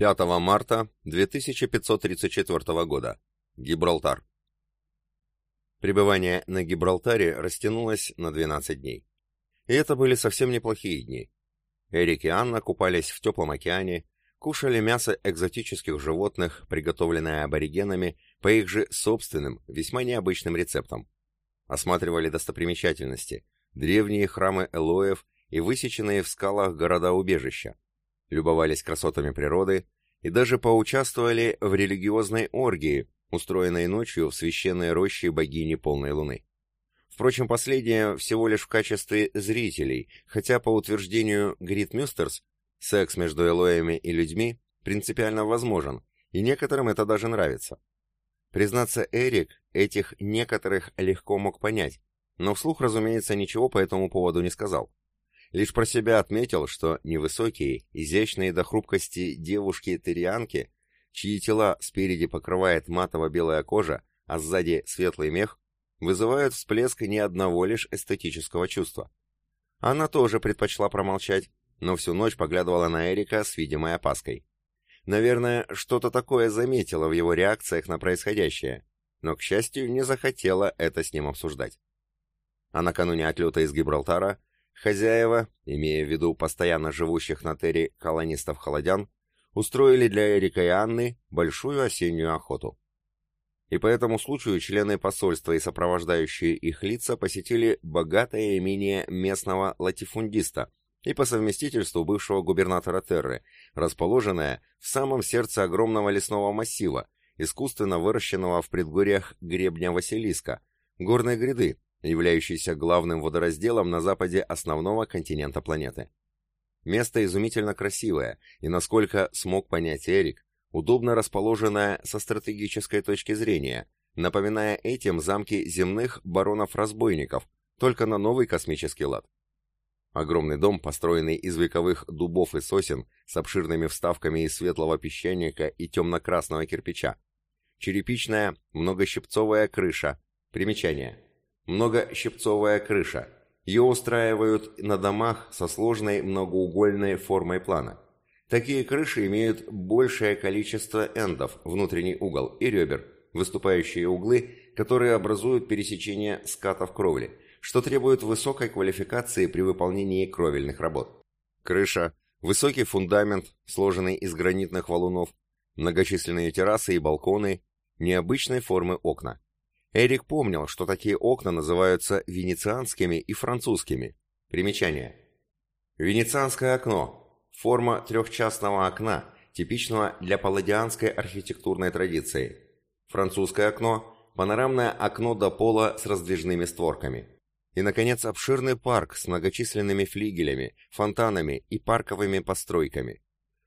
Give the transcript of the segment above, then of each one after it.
5 марта 2534 года. Гибралтар. Пребывание на Гибралтаре растянулось на 12 дней. И это были совсем неплохие дни. Эрик и Анна купались в теплом океане, кушали мясо экзотических животных, приготовленное аборигенами по их же собственным, весьма необычным рецептам. Осматривали достопримечательности, древние храмы Элоев и высеченные в скалах города-убежища, любовались красотами природы и даже поучаствовали в религиозной оргии, устроенной ночью в священной роще богини полной луны. Впрочем, последнее всего лишь в качестве зрителей, хотя по утверждению Грит Мюстерс, секс между Элоями и людьми принципиально возможен, и некоторым это даже нравится. Признаться, Эрик этих некоторых легко мог понять, но вслух, разумеется, ничего по этому поводу не сказал. Лишь про себя отметил, что невысокие, изящные до хрупкости девушки-тырианки, чьи тела спереди покрывает матово-белая кожа, а сзади светлый мех, вызывают всплеск ни одного лишь эстетического чувства. Она тоже предпочла промолчать, но всю ночь поглядывала на Эрика с видимой опаской. Наверное, что-то такое заметила в его реакциях на происходящее, но, к счастью, не захотела это с ним обсуждать. А накануне отлета из Гибралтара Хозяева, имея в виду постоянно живущих на Терри колонистов-холодян, устроили для Эрика и Анны большую осеннюю охоту. И по этому случаю члены посольства и сопровождающие их лица посетили богатое имение местного латифундиста и по совместительству бывшего губернатора Терры, расположенное в самом сердце огромного лесного массива, искусственно выращенного в предгорьях гребня Василиска, горной гряды, являющийся главным водоразделом на западе основного континента планеты. Место изумительно красивое, и, насколько смог понять Эрик, удобно расположенное со стратегической точки зрения, напоминая этим замки земных баронов-разбойников, только на новый космический лад. Огромный дом, построенный из вековых дубов и сосен, с обширными вставками из светлого песчаника и темно-красного кирпича. Черепичная, многощипцовая крыша. Примечание многощипцовая крыша. Ее устраивают на домах со сложной многоугольной формой плана. Такие крыши имеют большее количество эндов, внутренний угол, и ребер, выступающие углы, которые образуют пересечение скатов кровли, что требует высокой квалификации при выполнении кровельных работ. Крыша, высокий фундамент, сложенный из гранитных валунов, многочисленные террасы и балконы, необычной формы окна. Эрик помнил, что такие окна называются венецианскими и французскими. Примечание. Венецианское окно. Форма трехчастного окна, типичного для палладианской архитектурной традиции. Французское окно – панорамное окно до пола с раздвижными створками. И, наконец, обширный парк с многочисленными флигелями, фонтанами и парковыми постройками.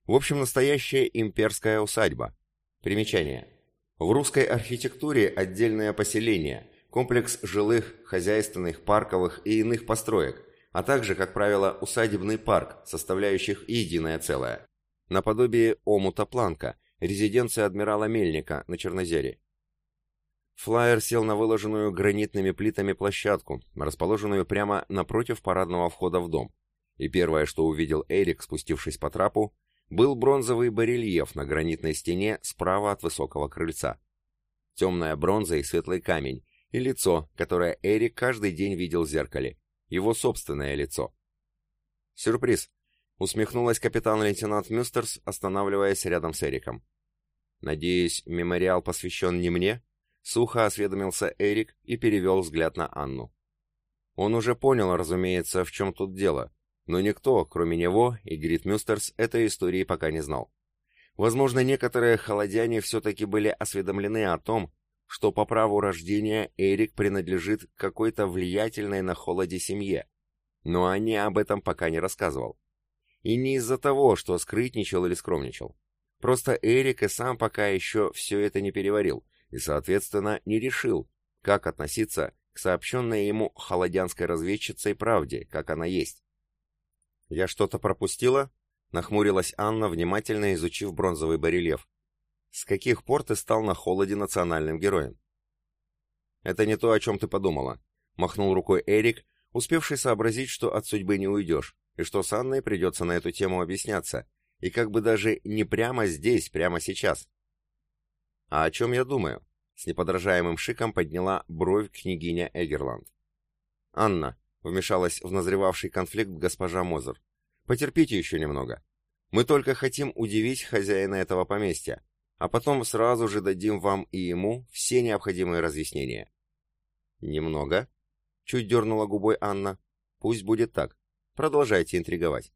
В общем, настоящая имперская усадьба. Примечание. В русской архитектуре отдельное поселение, комплекс жилых, хозяйственных, парковых и иных построек, а также, как правило, усадебный парк, составляющих единое целое. Наподобие омута Планка, резиденции адмирала Мельника на Чернозере. Флайер сел на выложенную гранитными плитами площадку, расположенную прямо напротив парадного входа в дом. И первое, что увидел Эрик, спустившись по трапу, был бронзовый барельеф на гранитной стене справа от высокого крыльца. Темная бронза и светлый камень, и лицо, которое Эрик каждый день видел в зеркале. Его собственное лицо. «Сюрприз!» — усмехнулась капитан-лейтенант Мюстерс, останавливаясь рядом с Эриком. «Надеюсь, мемориал посвящен не мне?» Сухо осведомился Эрик и перевел взгляд на Анну. Он уже понял, разумеется, в чем тут дело, но никто, кроме него и Грит Мюстерс, этой истории пока не знал. Возможно, некоторые холодяне все-таки были осведомлены о том, что по праву рождения Эрик принадлежит какой-то влиятельной на холоде семье, но они об этом пока не рассказывал. И не из-за того, что скрытничал или скромничал. Просто Эрик и сам пока еще все это не переварил, и, соответственно, не решил, как относиться к сообщенной ему холодянской разведчицей правде, как она есть. «Я что-то пропустила?» — нахмурилась Анна, внимательно изучив бронзовый барельеф. «С каких пор ты стал на холоде национальным героем?» «Это не то, о чем ты подумала», — махнул рукой Эрик, успевший сообразить, что от судьбы не уйдешь, и что с Анной придется на эту тему объясняться, и как бы даже не прямо здесь, прямо сейчас. А о чем я думаю? С неподражаемым шиком подняла бровь княгиня Эгерланд. «Анна», — вмешалась в назревавший конфликт госпожа Мозер, — «потерпите еще немного. Мы только хотим удивить хозяина этого поместья, а потом сразу же дадим вам и ему все необходимые разъяснения». «Немного?» — чуть дернула губой Анна. «Пусть будет так. Продолжайте интриговать».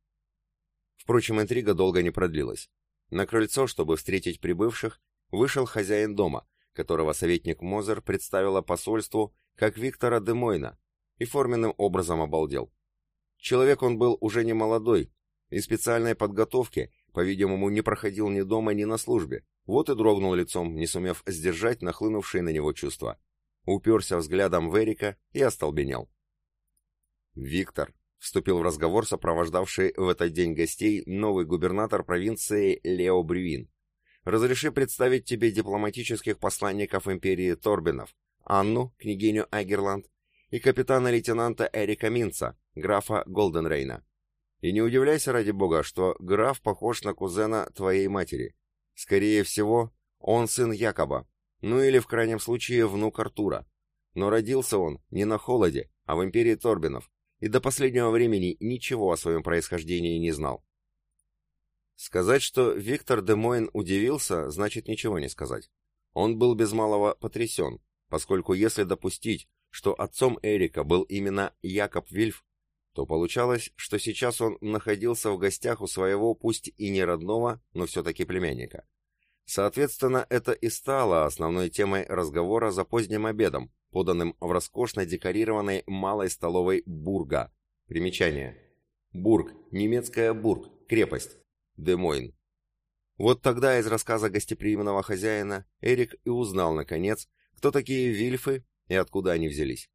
Впрочем, интрига долго не продлилась. На крыльцо, чтобы встретить прибывших, вышел хозяин дома, которого советник Мозер представила посольству как Виктора Демойна, и форменным образом обалдел. Человек он был уже не молодой, и специальной подготовки, по-видимому, не проходил ни дома, ни на службе, вот и дрогнул лицом, не сумев сдержать нахлынувшие на него чувства. Уперся взглядом в Эрика и остолбенел. «Виктор», — вступил в разговор сопровождавший в этот день гостей новый губернатор провинции Лео Брюин. Разреши представить тебе дипломатических посланников империи Торбинов, Анну, княгиню Агерланд, и капитана-лейтенанта Эрика Минца, графа Голденрейна. И не удивляйся, ради бога, что граф похож на кузена твоей матери. Скорее всего, он сын Якоба, ну или в крайнем случае внук Артура. Но родился он не на холоде, а в империи Торбинов, и до последнего времени ничего о своем происхождении не знал. Сказать, что Виктор де Мойн удивился, значит ничего не сказать. Он был без малого потрясен, поскольку если допустить, что отцом Эрика был именно Якоб Вильф, то получалось, что сейчас он находился в гостях у своего, пусть и не родного, но все-таки племянника. Соответственно, это и стало основной темой разговора за поздним обедом, поданным в роскошно декорированной малой столовой Бурга. Примечание. Бург, немецкая Бург, крепость. Демойн. Вот тогда из рассказа гостеприимного хозяина Эрик и узнал, наконец, кто такие вильфы и откуда они взялись.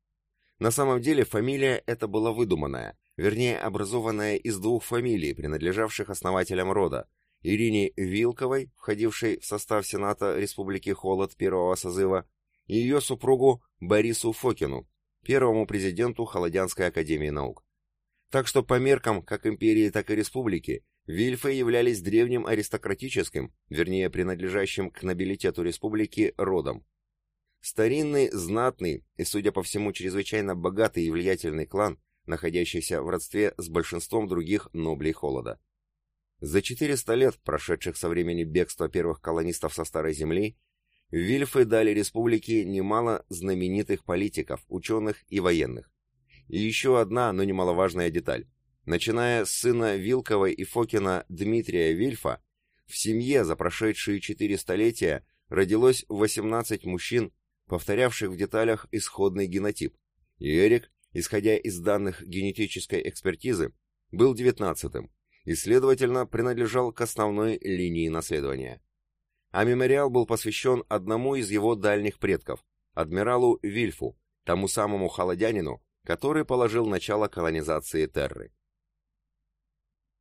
На самом деле фамилия эта была выдуманная, вернее образованная из двух фамилий, принадлежавших основателям рода, Ирине Вилковой, входившей в состав Сената Республики Холод первого созыва, и ее супругу Борису Фокину, первому президенту Холодянской академии наук. Так что по меркам как империи, так и республики Вильфы являлись древним аристократическим, вернее принадлежащим к нобилитету республики, родом. Старинный, знатный и, судя по всему, чрезвычайно богатый и влиятельный клан, находящийся в родстве с большинством других ноблей Холода. За 400 лет, прошедших со времени бегства первых колонистов со Старой Земли, Вильфы дали республике немало знаменитых политиков, ученых и военных. И еще одна, но немаловажная деталь. Начиная с сына Вилковой и Фокина Дмитрия Вильфа, в семье за прошедшие четыре столетия родилось 18 мужчин, повторявших в деталях исходный генотип, и Эрик, исходя из данных генетической экспертизы, был девятнадцатым и, следовательно, принадлежал к основной линии наследования. А мемориал был посвящен одному из его дальних предков, адмиралу Вильфу, тому самому холодянину, который положил начало колонизации Терры.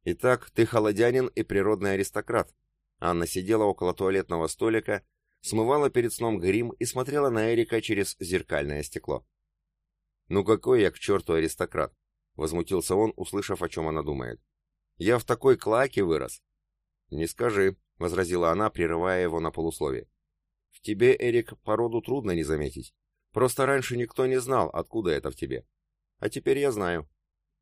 «Итак, ты холодянин и природный аристократ». Анна сидела около туалетного столика, смывала перед сном грим и смотрела на Эрика через зеркальное стекло. «Ну какой я к черту аристократ?» — возмутился он, услышав, о чем она думает. «Я в такой клаке вырос». «Не скажи», — возразила она, прерывая его на полусловие. «В тебе, Эрик, породу трудно не заметить. Просто раньше никто не знал, откуда это в тебе. А теперь я знаю.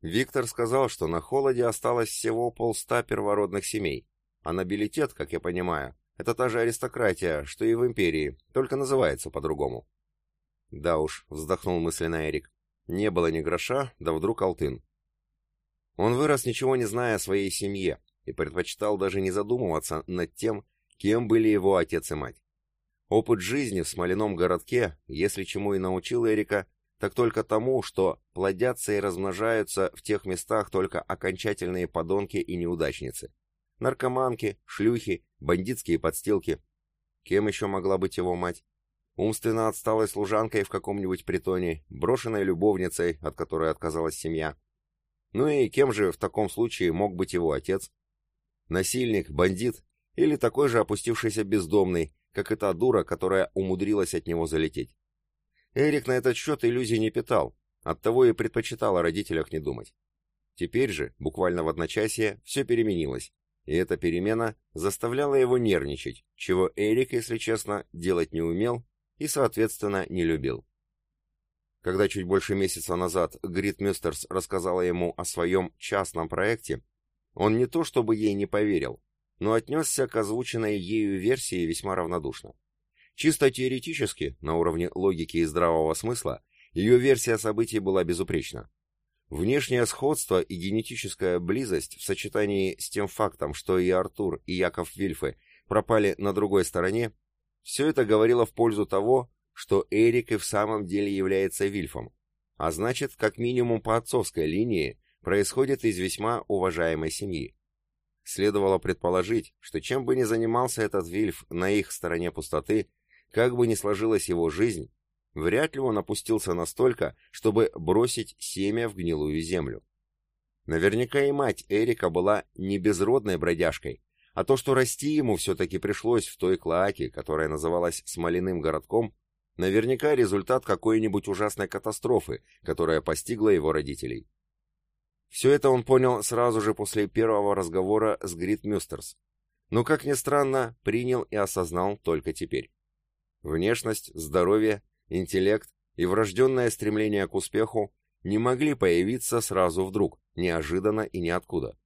Виктор сказал, что на холоде осталось всего полста первородных семей, а нобилитет, как я понимаю, это та же аристократия, что и в империи, только называется по-другому. Да уж, вздохнул мысленно Эрик. Не было ни гроша, да вдруг алтын. Он вырос, ничего не зная о своей семье, и предпочитал даже не задумываться над тем, кем были его отец и мать. Опыт жизни в смоляном городке, если чему и научил Эрика, так только тому, что плодятся и размножаются в тех местах только окончательные подонки и неудачницы. Наркоманки, шлюхи, бандитские подстилки. Кем еще могла быть его мать? Умственно отсталой служанкой в каком-нибудь притоне, брошенной любовницей, от которой отказалась семья. Ну и кем же в таком случае мог быть его отец? Насильник, бандит или такой же опустившийся бездомный, как и та дура, которая умудрилась от него залететь? Эрик на этот счет иллюзий не питал, оттого и предпочитал о родителях не думать. Теперь же, буквально в одночасье, все переменилось, и эта перемена заставляла его нервничать, чего Эрик, если честно, делать не умел и, соответственно, не любил. Когда чуть больше месяца назад Грит Мюстерс рассказала ему о своем частном проекте, он не то чтобы ей не поверил, но отнесся к озвученной ею версии весьма равнодушно. Чисто теоретически, на уровне логики и здравого смысла, ее версия событий была безупречна. Внешнее сходство и генетическая близость в сочетании с тем фактом, что и Артур, и Яков Вильфы пропали на другой стороне, все это говорило в пользу того, что Эрик и в самом деле является Вильфом, а значит, как минимум по отцовской линии, происходит из весьма уважаемой семьи. Следовало предположить, что чем бы ни занимался этот Вильф на их стороне пустоты, как бы ни сложилась его жизнь, вряд ли он опустился настолько, чтобы бросить семя в гнилую землю. Наверняка и мать Эрика была не безродной бродяжкой, а то, что расти ему все-таки пришлось в той клоаке, которая называлась Смоляным городком, наверняка результат какой-нибудь ужасной катастрофы, которая постигла его родителей. Все это он понял сразу же после первого разговора с Грит Мюстерс, но, как ни странно, принял и осознал только теперь. Внешность, здоровье, интеллект и врожденное стремление к успеху не могли появиться сразу вдруг, неожиданно и ниоткуда.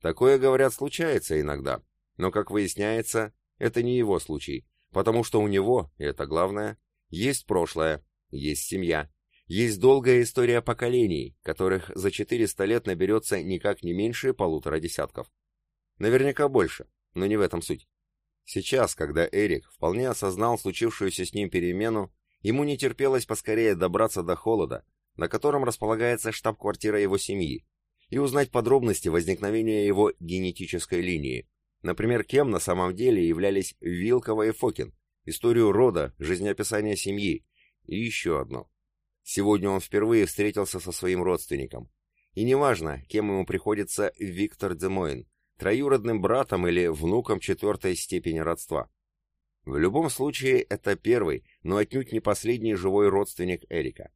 Такое, говорят, случается иногда, но, как выясняется, это не его случай, потому что у него, и это главное, есть прошлое, есть семья, есть долгая история поколений, которых за 400 лет наберется никак не меньше полутора десятков. Наверняка больше, но не в этом суть. Сейчас, когда Эрик вполне осознал случившуюся с ним перемену, ему не терпелось поскорее добраться до холода, на котором располагается штаб-квартира его семьи, и узнать подробности возникновения его генетической линии. Например, кем на самом деле являлись Вилкова и Фокин, историю рода, жизнеописание семьи и еще одно. Сегодня он впервые встретился со своим родственником. И неважно, кем ему приходится Виктор Демойн, троюродным братом или внуком четвертой степени родства. В любом случае, это первый, но отнюдь не последний живой родственник Эрика.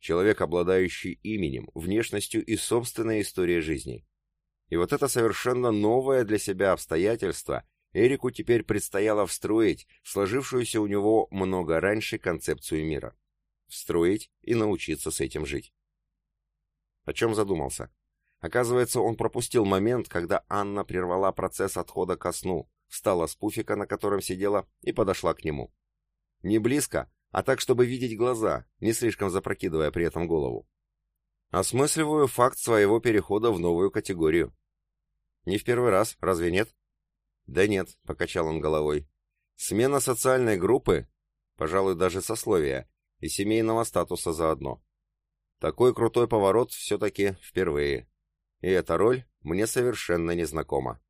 Человек, обладающий именем, внешностью и собственной историей жизни. И вот это совершенно новое для себя обстоятельство Эрику теперь предстояло встроить сложившуюся у него много раньше концепцию мира встроить и научиться с этим жить. О чем задумался? Оказывается, он пропустил момент, когда Анна прервала процесс отхода ко сну, встала с пуфика, на котором сидела, и подошла к нему. Не близко, а так, чтобы видеть глаза, не слишком запрокидывая при этом голову. Осмысливаю факт своего перехода в новую категорию. Не в первый раз, разве нет? Да нет, покачал он головой. Смена социальной группы, пожалуй, даже сословия, и семейного статуса заодно. Такой крутой поворот все-таки впервые. И эта роль мне совершенно незнакома.